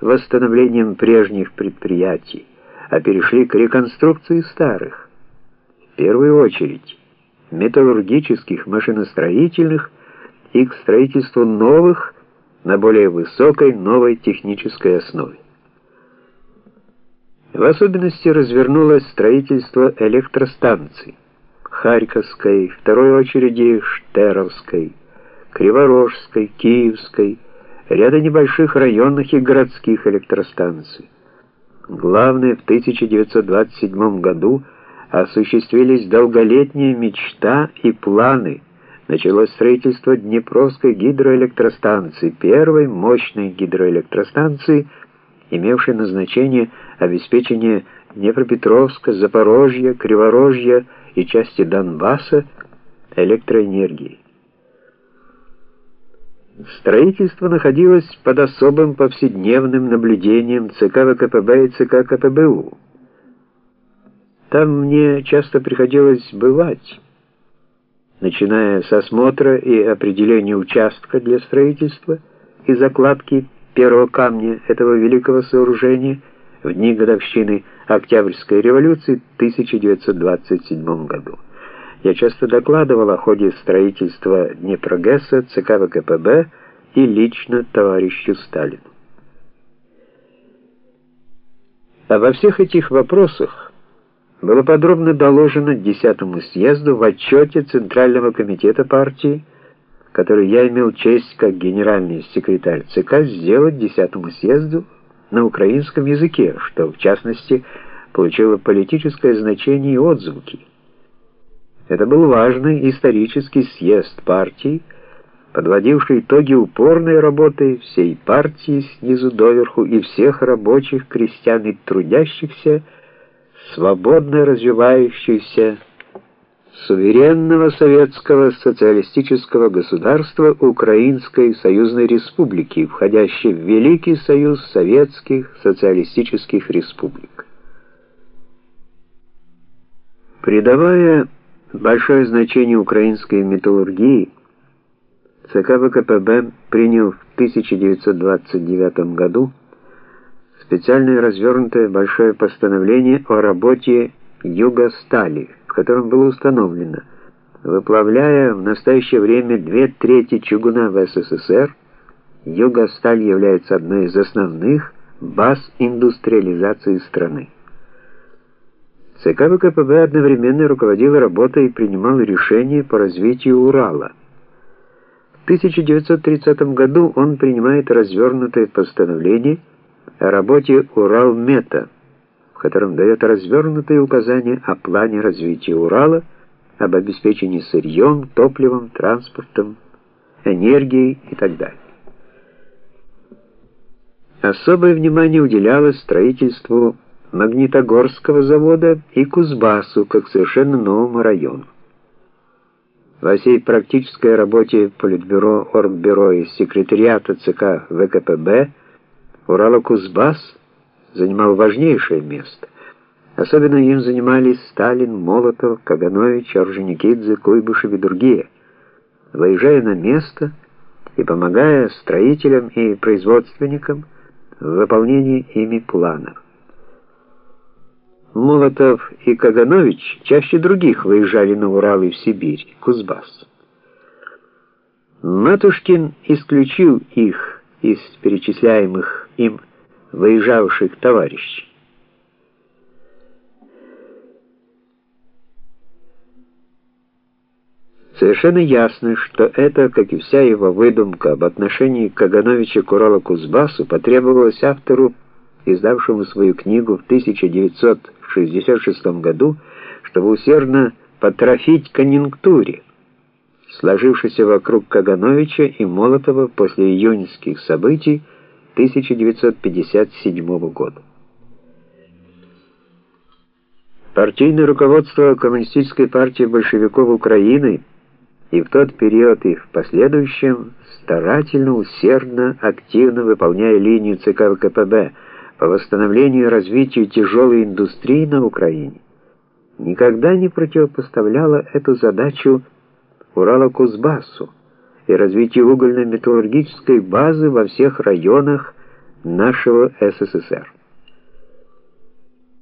восстановлением прежних предприятий, а перешли к реконструкции старых. В первую очередь металлургических, машиностроительных и к строительству новых на более высокой новой технической основе. В особенности развернулось строительство электростанций Харьковской, второй очереди Штеровской, Криворожской, Киевской, ряда небольших районных и городских электростанций. Главное, в 1927 году осуществились долголетняя мечта и планы. Началось строительство Днепровской гидроэлектростанции, первой мощной гидроэлектростанции, имевшей назначение обеспечения Днепропетровска, Запорожья, Криворожья и части Донбасса электроэнергией. Строительство находилось под особым повседневным наблюдением ЦК ВКПБ и ЦК КПБУ. Там мне часто приходилось бывать, начиная с осмотра и определения участка для строительства и закладки первого камня этого великого сооружения в дни годовщины Октябрьской революции в 1927 году. Я часто докладывал о ходе строительства Днепрогэса, ЦК ВКПБ и лично товарищу Сталину. Обо всех этих вопросах было подробно доложено 10-му съезду в отчете Центрального комитета партии, который я имел честь как генеральный секретарь ЦК сделать 10-му съезду на украинском языке, что в частности получило политическое значение и отзвуки. Это был важный исторический съезд партии, подводивший итоги упорной работы всей партии снизу доверху и всех рабочих, крестьян и трудящихся, свободно развивающейся суверенного советского социалистического государства Украинской Союзной Республики, входящей в Великий Союз Советских Социалистических Республик. Придавая большое значение украинской металлургии, ЦК ВКПБ принял в 1929 году специальное развернутое большое постановление о работе Югостали, в котором было установлено, выплавляя в настоящее время две трети чугуна в СССР, Югосталь является одной из основных баз индустриализации страны. ЦК ВКПБ одновременно руководил работой и принимал решения по развитию Урала. В 1930 году он принимает развернутое постановление о работе Уралмета, в котором дает развернутые указания о плане развития Урала, об обеспечении сырьем, топливом, транспортом, энергией и так далее. Особое внимание уделялось строительству Магнитогорского завода и Кузбассу как совершенно новому району. Во всей практической работе Политбюро, Оргбюро и секретариата ЦК ВКПБ Урало-Кузбасс занимал важнейшее место. Особенно им занимались Сталин, Молотов, Каганович, Орджоникидзе, Куйбышев и другие. Выезжая на место и помогая строителям и производственникам в выполнении ими планов. Молотов и Каганович чаще других выезжали на Урал и в Сибирь, Кузбасс. Матушкин исключил их из перечисляемых им выезжавших товарищей. Совершенно ясно, что это, как и вся его выдумка об отношении Кагановича к Урала-Кузбассу, потребовалось автору, издавшему свою книгу в 1966 году, чтобы усердно потрофить конъюнктуре, сложившейся вокруг Кагановича и Молотова после июньских событий 1957 года. Партийное руководство Коммунистической партии большевиков Украины и в тот период, и в последующем старательно, усердно, активно выполняя линию ЦК ВКПБ по восстановлению и развитию тяжелой индустрии на Украине, никогда не противопоставляла эту задачу Урала-Кузбассу, и развитие угольно-металлургической базы во всех районах нашего СССР.